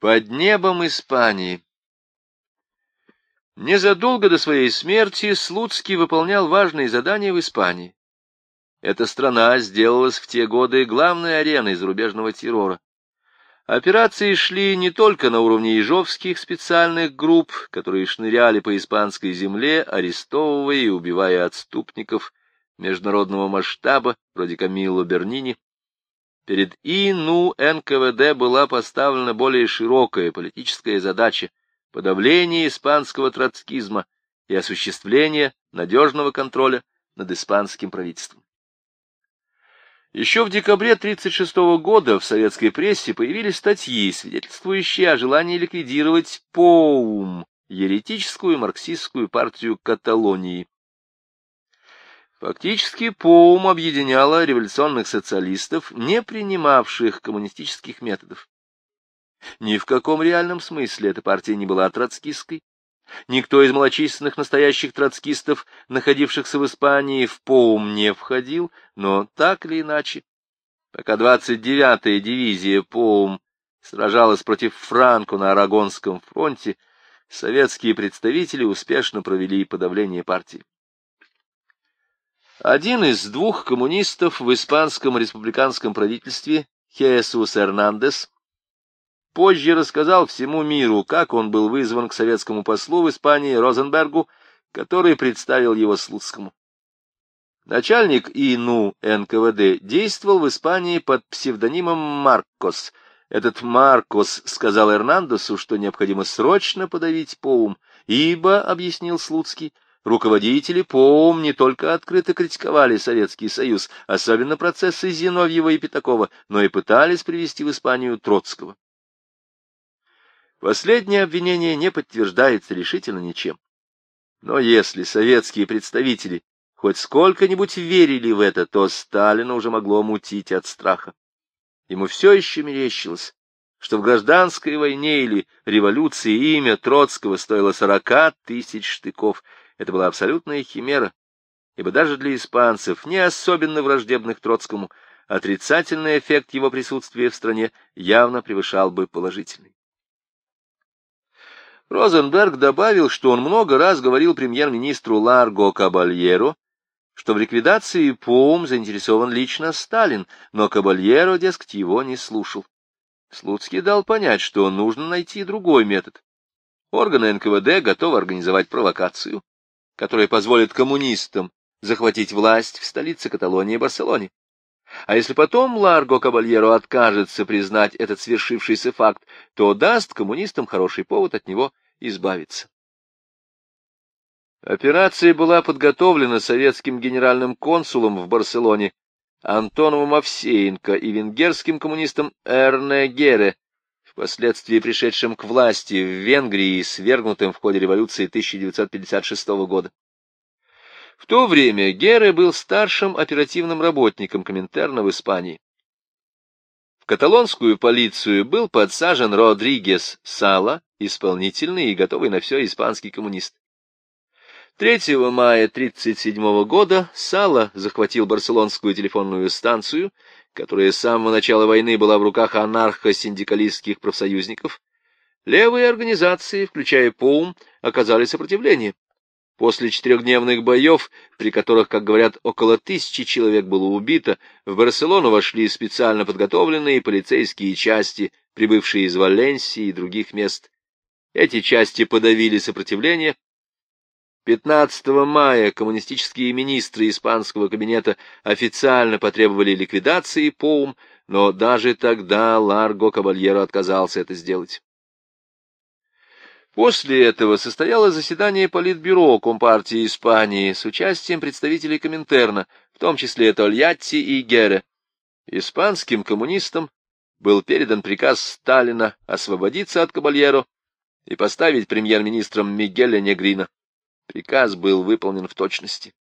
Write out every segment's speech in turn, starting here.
Под небом Испании. Незадолго до своей смерти Слуцкий выполнял важные задания в Испании. Эта страна сделалась в те годы главной ареной зарубежного террора. Операции шли не только на уровне ежовских специальных групп, которые шныряли по испанской земле, арестовывая и убивая отступников международного масштаба, вроде Камилло Бернини, Перед ИНУ НКВД была поставлена более широкая политическая задача подавления испанского троцкизма и осуществления надежного контроля над испанским правительством. Еще в декабре 1936 года в советской прессе появились статьи, свидетельствующие о желании ликвидировать ПОУМ, еретическую марксистскую партию Каталонии. Фактически ПОУМ объединяла революционных социалистов, не принимавших коммунистических методов. Ни в каком реальном смысле эта партия не была троцкистской. Никто из малочисленных настоящих троцкистов, находившихся в Испании, в ПОУМ не входил, но так или иначе, пока 29-я дивизия ПОУМ сражалась против Франко на Арагонском фронте, советские представители успешно провели подавление партии. Один из двух коммунистов в испанском республиканском правительстве, Хесус Эрнандес, позже рассказал всему миру, как он был вызван к советскому послу в Испании Розенбергу, который представил его Слуцкому. Начальник ИНУ НКВД действовал в Испании под псевдонимом Маркос. Этот Маркос сказал Эрнандесу, что необходимо срочно подавить Поум, ибо, — объяснил Слуцкий, — Руководители ПОУМ не только открыто критиковали Советский Союз, особенно процессы Зиновьева и Пятакова, но и пытались привести в Испанию Троцкого. Последнее обвинение не подтверждается решительно ничем. Но если советские представители хоть сколько-нибудь верили в это, то Сталина уже могло мутить от страха. Ему все еще мерещилось, что в гражданской войне или революции имя Троцкого стоило сорока тысяч штыков — это была абсолютная химера, ибо даже для испанцев, не особенно враждебных Троцкому, отрицательный эффект его присутствия в стране явно превышал бы положительный. Розенберг добавил, что он много раз говорил премьер-министру Ларго Кабальеро, что в ликвидации ПОУМ заинтересован лично Сталин, но Кабальеро, дескать, его не слушал. Слуцкий дал понять, что нужно найти другой метод. Органы НКВД готовы организовать провокацию, которая позволит коммунистам захватить власть в столице Каталонии Барселоне. А если потом Ларго Кабальеро откажется признать этот свершившийся факт, то даст коммунистам хороший повод от него избавиться. Операция была подготовлена советским генеральным консулом в Барселоне Антоновым Овсеенко и венгерским коммунистом Эрне Гере, впоследствии пришедшим к власти в Венгрии и свергнутым в ходе революции 1956 года. В то время Гере был старшим оперативным работником Коминтерна в Испании. В каталонскую полицию был подсажен Родригес Сала, исполнительный и готовый на все испанский коммунист. 3 мая 1937 года Сала захватил барселонскую телефонную станцию которая с самого начала войны была в руках анархо-синдикалистских профсоюзников, левые организации, включая ПОУМ, оказали сопротивление. После четырехдневных боев, при которых, как говорят, около тысячи человек было убито, в Барселону вошли специально подготовленные полицейские части, прибывшие из Валенсии и других мест. Эти части подавили сопротивление, 15 мая коммунистические министры испанского кабинета официально потребовали ликвидации ПОУМ, но даже тогда Ларго Кабальеро отказался это сделать. После этого состоялось заседание Политбюро Компартии Испании с участием представителей Коминтерна, в том числе Тольятти и Гере. Испанским коммунистам был передан приказ Сталина освободиться от Кабальеро и поставить премьер-министром Мигеля Негрина. Приказ был выполнен в точности.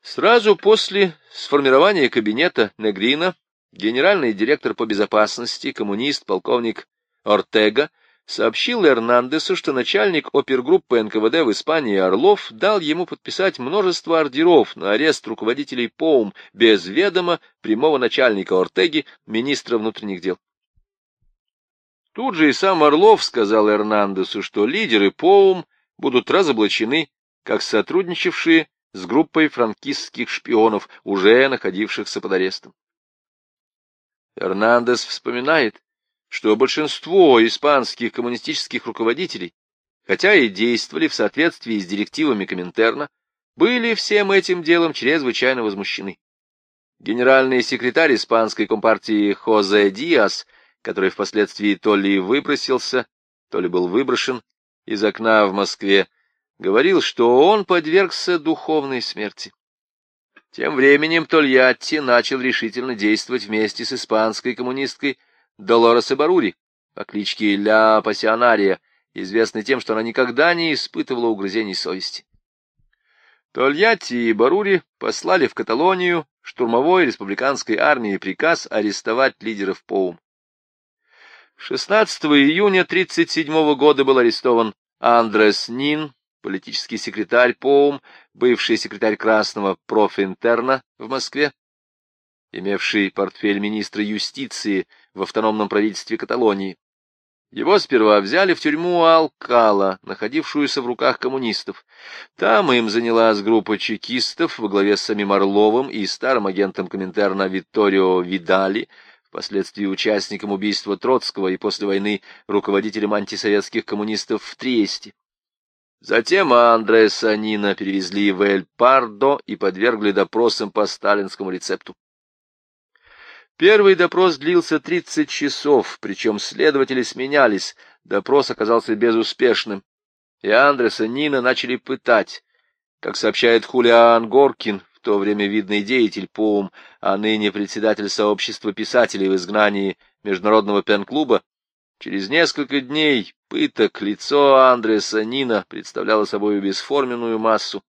Сразу после сформирования кабинета Негрина генеральный директор по безопасности, коммунист, полковник Ортега, сообщил Эрнандесу, что начальник опергруппы НКВД в Испании Орлов дал ему подписать множество ордеров на арест руководителей ПОУМ без ведома прямого начальника Ортеги, министра внутренних дел. Тут же и сам Орлов сказал Эрнандесу, что лидеры ПОУМ будут разоблачены как сотрудничавшие с группой франкистских шпионов, уже находившихся под арестом. Эрнандес вспоминает, что большинство испанских коммунистических руководителей, хотя и действовали в соответствии с директивами Коминтерна, были всем этим делом чрезвычайно возмущены. Генеральный секретарь испанской компартии Хозе Диас, который впоследствии то ли выбросился, то ли был выброшен из окна в Москве, говорил, что он подвергся духовной смерти. Тем временем Тольятти начал решительно действовать вместе с испанской коммунисткой Долорес Барури по кличке Ля Пассионария, известной тем, что она никогда не испытывала угрызений совести. Тольятти и Барури послали в Каталонию штурмовой республиканской армии приказ арестовать лидеров ПОУМ. 16 июня 1937 года был арестован Андрес Нин, политический секретарь ПОУМ, бывший секретарь Красного профинтерна в Москве, имевший портфель министра юстиции в автономном правительстве Каталонии. Его сперва взяли в тюрьму Алкала, находившуюся в руках коммунистов. Там им занялась группа чекистов во главе с самим Орловым и старым агентом Коминтерна Витторио Видали, впоследствии участником убийства Троцкого и после войны руководителем антисоветских коммунистов в Триесте. Затем Андреса Нина перевезли в Эль-Пардо и подвергли допросам по сталинскому рецепту. Первый допрос длился 30 часов, причем следователи сменялись, допрос оказался безуспешным, и Андреса Нина начали пытать. Как сообщает Хулиан Горкин, то время видный деятель ПОУМ, а ныне председатель сообщества писателей в изгнании Международного пен-клуба, через несколько дней пыток лицо Андреса Нина представляло собой бесформенную массу.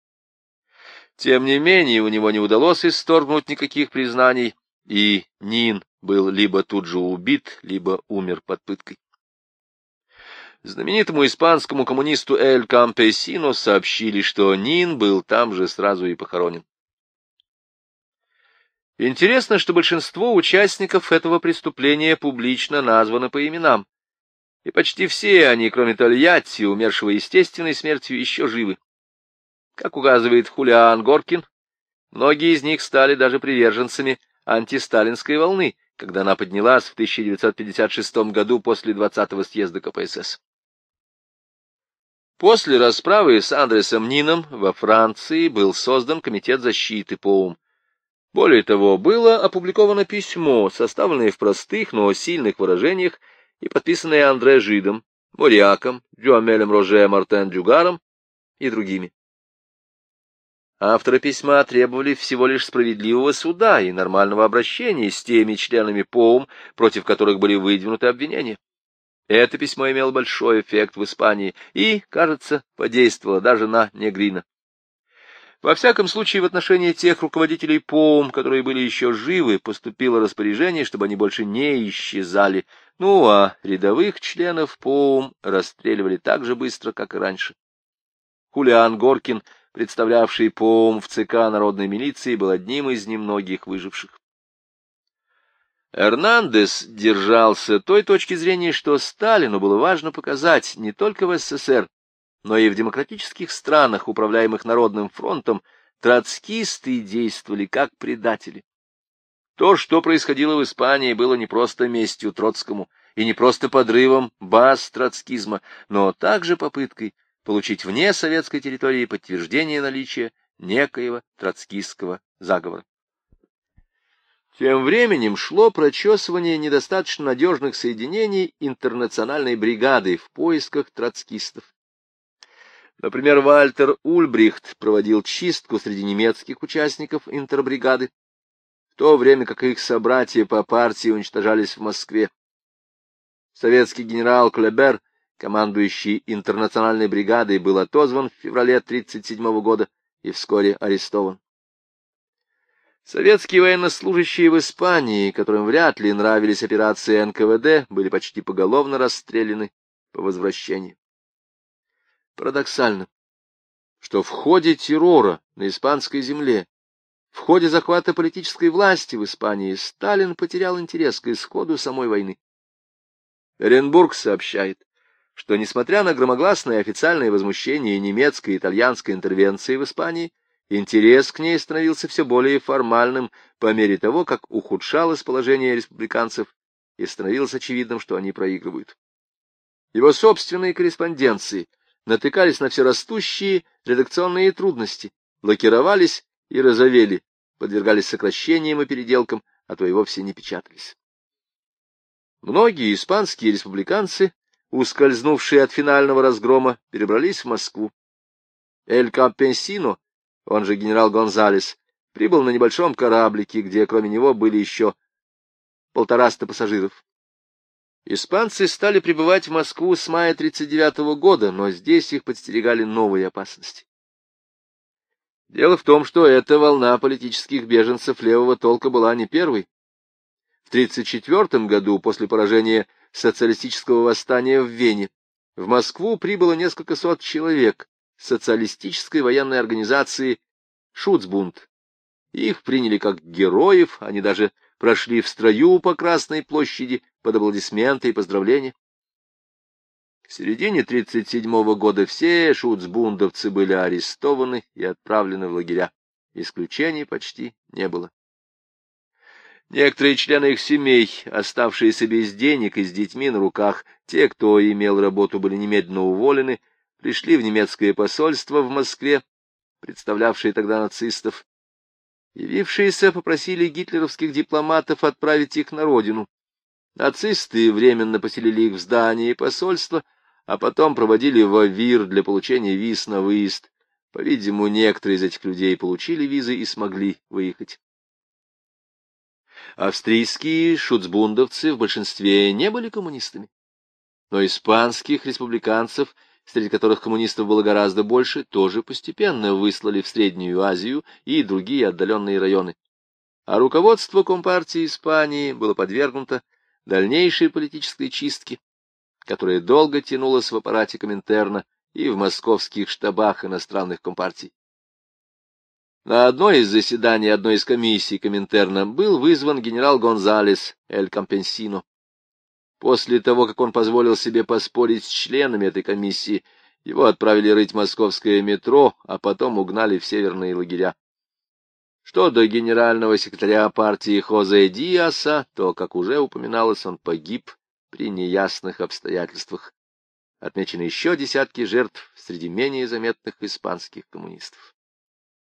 Тем не менее, у него не удалось исторгнуть никаких признаний, и Нин был либо тут же убит, либо умер под пыткой. Знаменитому испанскому коммунисту Эль Кампесино сообщили, что Нин был там же сразу и похоронен. Интересно, что большинство участников этого преступления публично названы по именам, и почти все они, кроме Тольятти, умершего естественной смертью, еще живы. Как указывает Хулиан Горкин, многие из них стали даже приверженцами антисталинской волны, когда она поднялась в 1956 году после 20-го съезда КПСС. После расправы с Андресом Нином во Франции был создан Комитет защиты ПОУМ. Более того, было опубликовано письмо, составленное в простых, но сильных выражениях и подписанное Андре Жидом, Мориаком, Дюамелем Роже Мартен Дюгаром и другими. Авторы письма требовали всего лишь справедливого суда и нормального обращения с теми членами ПОУМ, против которых были выдвинуты обвинения. Это письмо имело большой эффект в Испании и, кажется, подействовало даже на Негрина. Во всяком случае, в отношении тех руководителей ПОУМ, которые были еще живы, поступило распоряжение, чтобы они больше не исчезали. Ну, а рядовых членов ПОУМ расстреливали так же быстро, как и раньше. Хулиан Горкин представлявший ПОМ в ЦК народной милиции, был одним из немногих выживших. Эрнандес держался той точки зрения, что Сталину было важно показать не только в СССР, но и в демократических странах, управляемых Народным фронтом, троцкисты действовали как предатели. То, что происходило в Испании, было не просто местью Троцкому и не просто подрывом баз троцкизма, но также попыткой получить вне советской территории подтверждение наличия некоего троцкистского заговора. Тем временем шло прочесывание недостаточно надежных соединений интернациональной бригады в поисках троцкистов. Например, Вальтер Ульбрихт проводил чистку среди немецких участников интербригады, в то время как их собратья по партии уничтожались в Москве. Советский генерал Клебер командующий интернациональной бригадой, был отозван в феврале 1937 года и вскоре арестован. Советские военнослужащие в Испании, которым вряд ли нравились операции НКВД, были почти поголовно расстреляны по возвращении. Парадоксально, что в ходе террора на испанской земле, в ходе захвата политической власти в Испании Сталин потерял интерес к исходу самой войны. Оренбург сообщает, что, несмотря на громогласное официальное возмущение немецкой и итальянской интервенции в Испании, интерес к ней становился все более формальным по мере того, как ухудшалось положение республиканцев и становилось очевидным, что они проигрывают. Его собственные корреспонденции натыкались на все растущие редакционные трудности, лакировались и розовели, подвергались сокращениям и переделкам, а то и вовсе не печатались. Многие испанские республиканцы, ускользнувшие от финального разгрома, перебрались в Москву. Эль Кампенсино, он же генерал Гонзалес, прибыл на небольшом кораблике, где кроме него были еще полтораста пассажиров. Испанцы стали прибывать в Москву с мая 1939 года, но здесь их подстерегали новые опасности. Дело в том, что эта волна политических беженцев левого толка была не первой. В 1934 году, после поражения социалистического восстания в Вене, в Москву прибыло несколько сот человек социалистической военной организации «Шуцбунд». Их приняли как героев, они даже прошли в строю по Красной площади под аплодисменты и поздравления. К середине 1937 года все шуцбундовцы были арестованы и отправлены в лагеря. Исключений почти не было. Некоторые члены их семей, оставшиеся без денег и с детьми на руках, те, кто имел работу, были немедленно уволены, пришли в немецкое посольство в Москве, представлявшее тогда нацистов. Явившиеся попросили гитлеровских дипломатов отправить их на родину. Нацисты временно поселили их в здании посольства, а потом проводили в Авир для получения виз на выезд. По-видимому, некоторые из этих людей получили визы и смогли выехать. Австрийские шуцбундовцы в большинстве не были коммунистами, но испанских республиканцев, среди которых коммунистов было гораздо больше, тоже постепенно выслали в Среднюю Азию и другие отдаленные районы. А руководство Компартии Испании было подвергнуто дальнейшей политической чистке, которая долго тянулась в аппарате Коминтерна и в московских штабах иностранных компартий. На одно из заседаний одной из комиссий Коминтерна был вызван генерал Гонзалес Эль Кампенсино. После того, как он позволил себе поспорить с членами этой комиссии, его отправили рыть московское метро, а потом угнали в северные лагеря. Что до генерального секретаря партии Хозе Диаса, то, как уже упоминалось, он погиб при неясных обстоятельствах. Отмечены еще десятки жертв среди менее заметных испанских коммунистов.